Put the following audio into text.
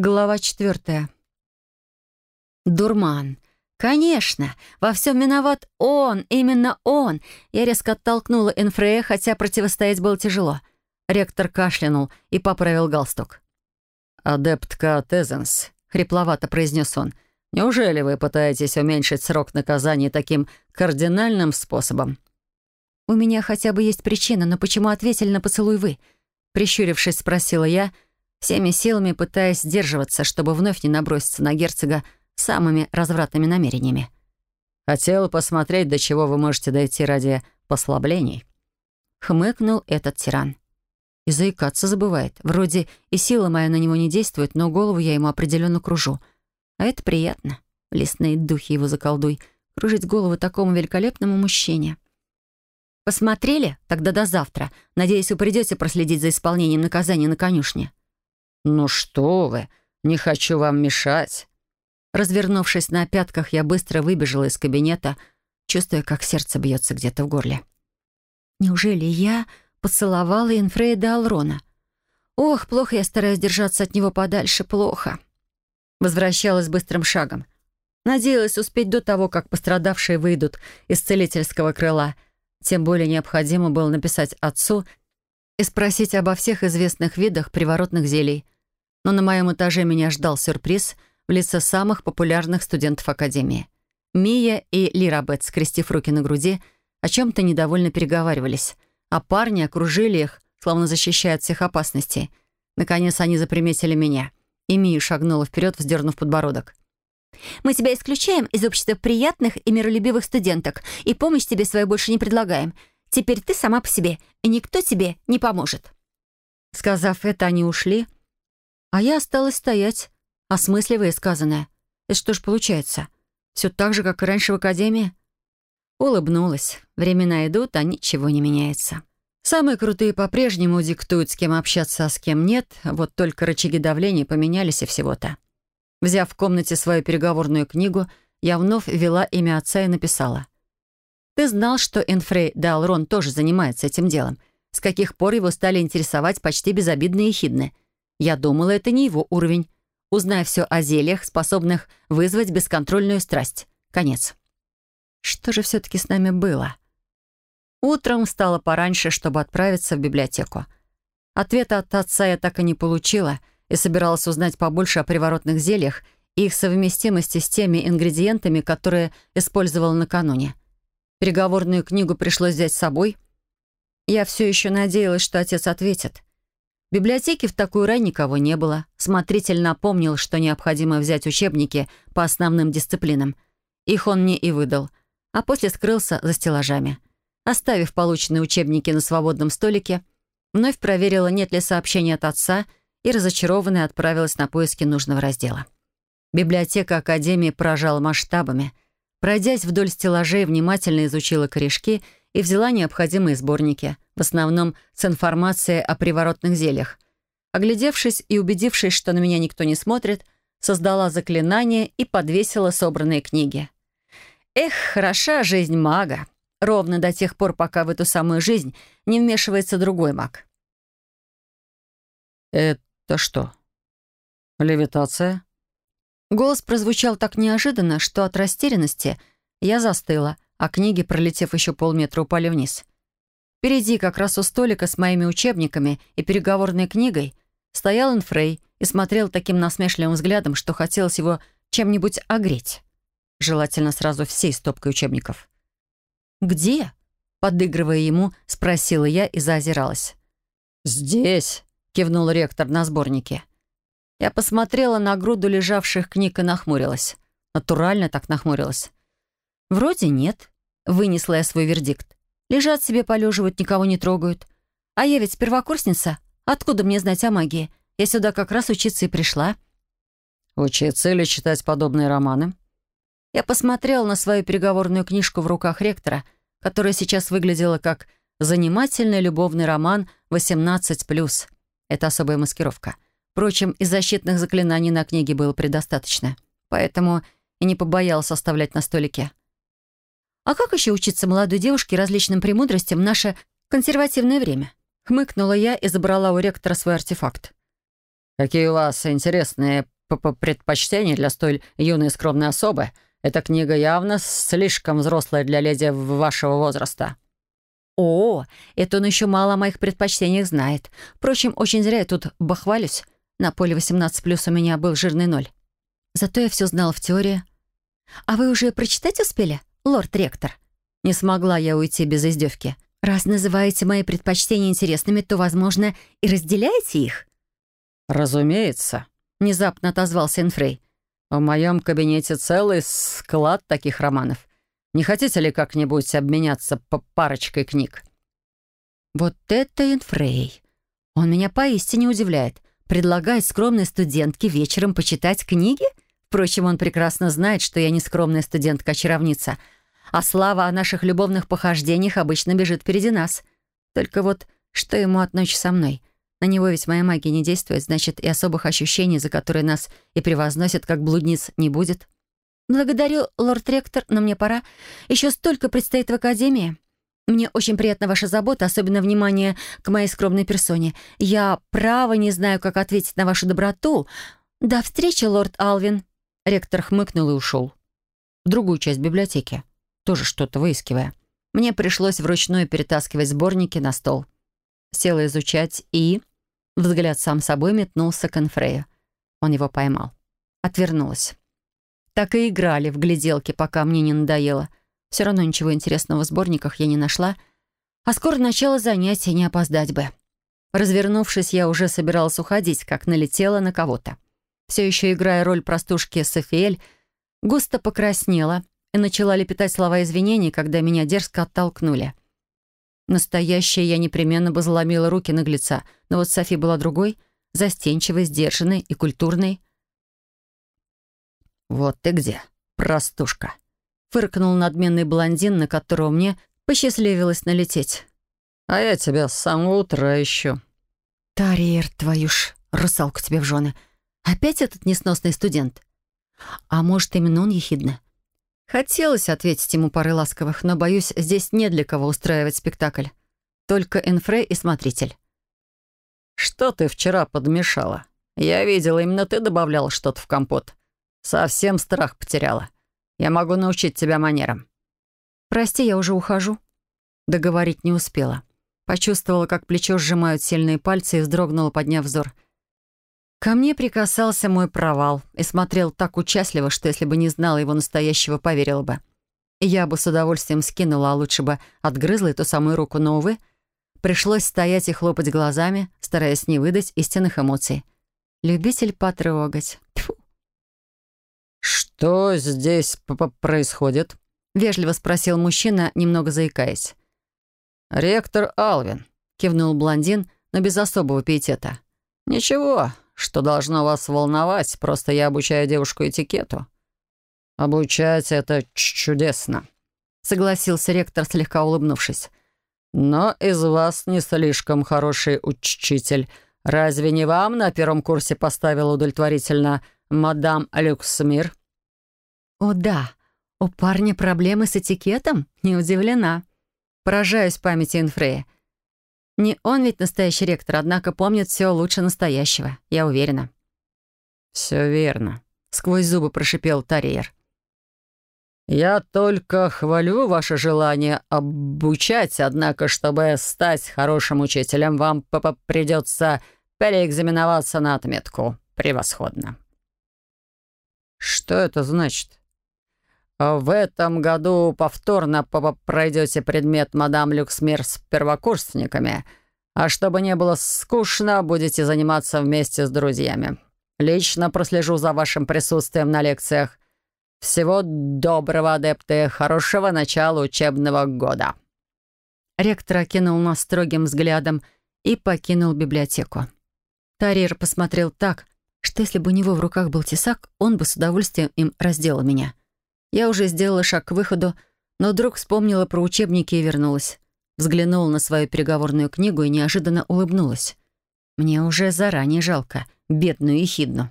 Глава четвертая. Дурман. Конечно, во всем виноват он, именно он. Я резко оттолкнула Энфрея, хотя противостоять было тяжело. Ректор кашлянул и поправил галстук. «Адептка Тезенс», — хрипловато произнес он, — «неужели вы пытаетесь уменьшить срок наказания таким кардинальным способом?» «У меня хотя бы есть причина, но почему ответили на поцелуй вы?» Прищурившись, спросила я, всеми силами пытаясь сдерживаться, чтобы вновь не наброситься на герцога самыми развратными намерениями. «Хотел посмотреть, до чего вы можете дойти ради послаблений», — хмыкнул этот тиран. И заикаться забывает. Вроде и сила моя на него не действует, но голову я ему определенно кружу. А это приятно. Лесные духи его заколдуй. Кружить голову такому великолепному мужчине. Посмотрели? Тогда до завтра. Надеюсь, вы придете проследить за исполнением наказания на конюшне. «Ну что вы, не хочу вам мешать». Развернувшись на пятках, я быстро выбежала из кабинета, чувствуя, как сердце бьется где-то в горле. Неужели я поцеловала Инфрейда Алрона? Ох, плохо я стараюсь держаться от него подальше, плохо. Возвращалась быстрым шагом. Надеялась успеть до того, как пострадавшие выйдут из целительского крыла. Тем более необходимо было написать отцу и спросить обо всех известных видах приворотных зелий. Но на моем этаже меня ждал сюрприз — в лице самых популярных студентов Академии. Мия и Лирабет, скрестив руки на груди, о чем-то недовольно переговаривались, а парни окружили их, словно защищая от всех опасностей. Наконец они заприметили меня, и Мия шагнула вперед, вздернув подбородок. «Мы тебя исключаем из общества приятных и миролюбивых студенток, и помощь тебе свою больше не предлагаем. Теперь ты сама по себе, и никто тебе не поможет». Сказав это, они ушли, а я осталась стоять, осмысливая сказанное. Это что ж получается? Все так же, как и раньше в академии? Улыбнулась. Времена идут, а ничего не меняется. Самые крутые по-прежнему диктуют, с кем общаться, а с кем нет, вот только рычаги давления поменялись и всего-то. Взяв в комнате свою переговорную книгу, я вновь ввела имя отца и написала. «Ты знал, что Энфрей Далрон тоже занимается этим делом? С каких пор его стали интересовать почти безобидные хидны? Я думала, это не его уровень. Узнай все о зельях, способных вызвать бесконтрольную страсть. Конец. Что же все-таки с нами было? Утром встала пораньше, чтобы отправиться в библиотеку. Ответа от отца я так и не получила и собиралась узнать побольше о приворотных зельях и их совместимости с теми ингредиентами, которые использовала накануне. Переговорную книгу пришлось взять с собой. Я все еще надеялась, что отец ответит. В библиотеке в такую рань никого не было. Смотритель напомнил, что необходимо взять учебники по основным дисциплинам. Их он мне и выдал. А после скрылся за стеллажами. Оставив полученные учебники на свободном столике, вновь проверила, нет ли сообщения от отца, и разочарованная отправилась на поиски нужного раздела. Библиотека Академии поражала масштабами. Пройдясь вдоль стеллажей, внимательно изучила корешки — и взяла необходимые сборники, в основном с информацией о приворотных зельях. Оглядевшись и убедившись, что на меня никто не смотрит, создала заклинание и подвесила собранные книги. Эх, хороша жизнь мага. Ровно до тех пор, пока в эту самую жизнь не вмешивается другой маг. «Это что? Левитация?» Голос прозвучал так неожиданно, что от растерянности я застыла — а книги, пролетев еще полметра, упали вниз. Впереди, как раз у столика с моими учебниками и переговорной книгой, стоял Инфрей и смотрел таким насмешливым взглядом, что хотелось его чем-нибудь огреть. Желательно сразу всей стопкой учебников. «Где?» — подыгрывая ему, спросила я и заозиралась. «Здесь», — кивнул ректор на сборнике. Я посмотрела на груду лежавших книг и нахмурилась. Натурально так нахмурилась. «Вроде нет», — вынесла я свой вердикт. «Лежат себе, полеживают, никого не трогают. А я ведь первокурсница. Откуда мне знать о магии? Я сюда как раз учиться и пришла». «Учиться или читать подобные романы?» Я посмотрела на свою переговорную книжку в руках ректора, которая сейчас выглядела как «Занимательный любовный роман 18+.» Это особая маскировка. Впрочем, и защитных заклинаний на книге было предостаточно. Поэтому и не побоялась оставлять на столике. А как еще учиться молодой девушке различным премудростям в наше консервативное время? Хмыкнула я и забрала у ректора свой артефакт. Какие у вас интересные предпочтения для столь юной и скромной особы. Эта книга явно слишком взрослая для леди вашего возраста». «О, это он еще мало о моих предпочтениях знает. Впрочем, очень зря я тут бахвалюсь. На поле 18+, у меня был жирный ноль. Зато я все знала в теории. А вы уже прочитать успели, лорд-ректор?» Не смогла я уйти без издевки. «Раз называете мои предпочтения интересными, то, возможно, и разделяете их?» «Разумеется», — внезапно отозвался Инфрей. «В моем кабинете целый склад таких романов. Не хотите ли как-нибудь обменяться по парочкой книг?» «Вот это Инфрей! Он меня поистине удивляет. Предлагает скромной студентке вечером почитать книги? Впрочем, он прекрасно знает, что я не скромная студентка-очаровница, а слава о наших любовных похождениях обычно бежит впереди нас. Только вот что ему от ночи со мной?» На него ведь моя магия не действует, значит, и особых ощущений, за которые нас и превозносят, как блудниц, не будет. Благодарю, лорд-ректор, но мне пора. Еще столько предстоит в Академии. Мне очень приятна ваша забота, особенно внимание к моей скромной персоне. Я, право, не знаю, как ответить на вашу доброту. До встречи, лорд Алвин. Ректор хмыкнул и ушел. В другую часть библиотеки, тоже что-то выискивая. Мне пришлось вручную перетаскивать сборники на стол. Села изучать и... Взгляд сам собой метнулся к Энфрею. Он его поймал. Отвернулась. Так и играли в гляделки, пока мне не надоело. Все равно ничего интересного в сборниках я не нашла. А скоро начало занятия, не опоздать бы. Развернувшись, я уже собиралась уходить, как налетела на кого-то. Все еще играя роль простушки Софиэль, густо покраснела и начала лепетать слова извинений, когда меня дерзко оттолкнули. Настоящая я непременно бы заломила руки наглеца, но вот Софи была другой, застенчивой, сдержанной и культурной. «Вот ты где, простушка!» — фыркнул надменный блондин, на которого мне посчастливилось налететь. «А я тебя с самого утра ищу». «Тарьер, твою ж, русалку тебе в жены. Опять этот несносный студент?» «А может, именно он ехидно?» Хотелось ответить ему пары ласковых, но, боюсь, здесь не для кого устраивать спектакль. Только Энфрей и смотритель. «Что ты вчера подмешала? Я видела, именно ты добавляла что-то в компот. Совсем страх потеряла. Я могу научить тебя манерам». «Прости, я уже ухожу». Договорить не успела. Почувствовала, как плечо сжимают сильные пальцы и вздрогнула, подняв взор — Ко мне прикасался мой провал и смотрел так участливо, что если бы не знала его настоящего, поверила бы. я бы с удовольствием скинула, а лучше бы отгрызла эту самую руку, но, увы, пришлось стоять и хлопать глазами, стараясь не выдать истинных эмоций. Любитель потрогать. «Что здесь п -п происходит?» — вежливо спросил мужчина, немного заикаясь. «Ректор Алвин», — кивнул блондин, но без особого пиетета. «Ничего, что должно вас волновать, просто я обучаю девушку этикету». «Обучать — это чудесно», — согласился ректор, слегка улыбнувшись. «Но из вас не слишком хороший учитель. Разве не вам на первом курсе поставила удовлетворительно мадам Люксмир?» «О да, у парня проблемы с этикетом? Не удивлена. Поражаюсь памяти Инфрея. Не он ведь настоящий ректор, однако помнит все лучше настоящего, я уверена. «Все верно», — сквозь зубы прошипел Тарьер. «Я только хвалю ваше желание обучать, однако, чтобы стать хорошим учителем, вам придется переэкзаменоваться на отметку. Превосходно». «Что это значит?» «В этом году повторно пройдете предмет мадам Люксмир с первокурсниками, а чтобы не было скучно, будете заниматься вместе с друзьями. Лично прослежу за вашим присутствием на лекциях. Всего доброго, адепты, хорошего начала учебного года». Ректор окинул нас строгим взглядом и покинул библиотеку. Тарир посмотрел так, что если бы у него в руках был тесак, он бы с удовольствием им разделал меня. Я уже сделала шаг к выходу, но вдруг вспомнила про учебники и вернулась. Взглянула на свою переговорную книгу и неожиданно улыбнулась. Мне уже заранее жалко бедную ехидну.